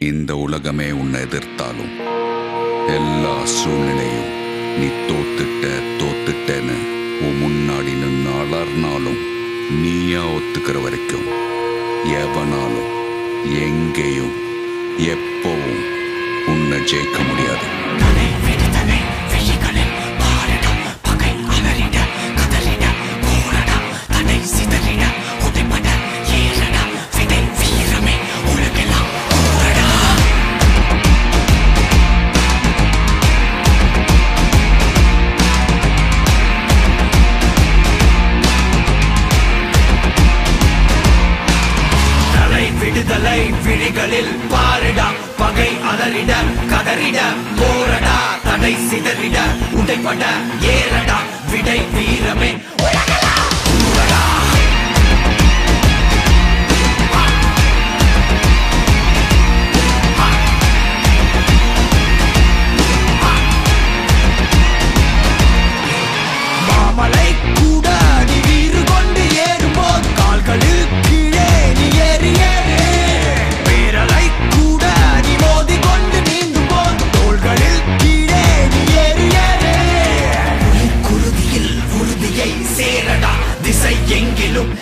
இந்த உலகமே உன்னை எதிர்த்தாலும் எல்லா சூழ்நிலையும் நீ தோத்துட்ட தோத்துட்டேன்னு உன் முன்னாடி நின்று அலர்னாலும் நீயா ஒத்துக்கிற வரைக்கும் எவனாலும் எங்கேயும் எப்பவும் உன்னை ஜெயிக்க முடியாது. காதலை விழிகளில் பாரிடா பகை அலறிட கதறிட போரடா தடை சிதறிட உடைப்பட ஏறடா விடை வீரமே. திசை எங்கிலும்.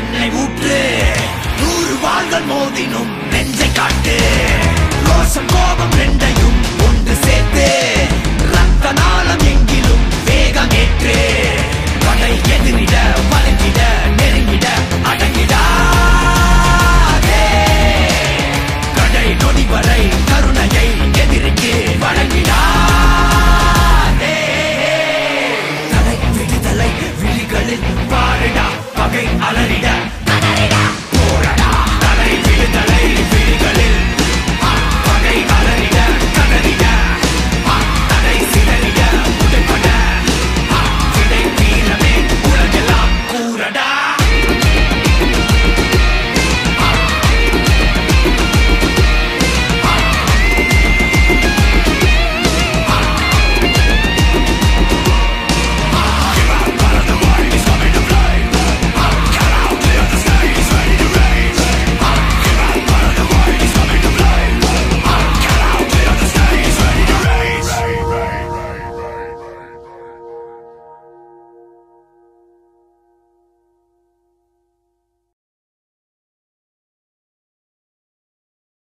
என்னை ஊற்று. நூறு வாழ்கள் மோதினும் நெஞ்சை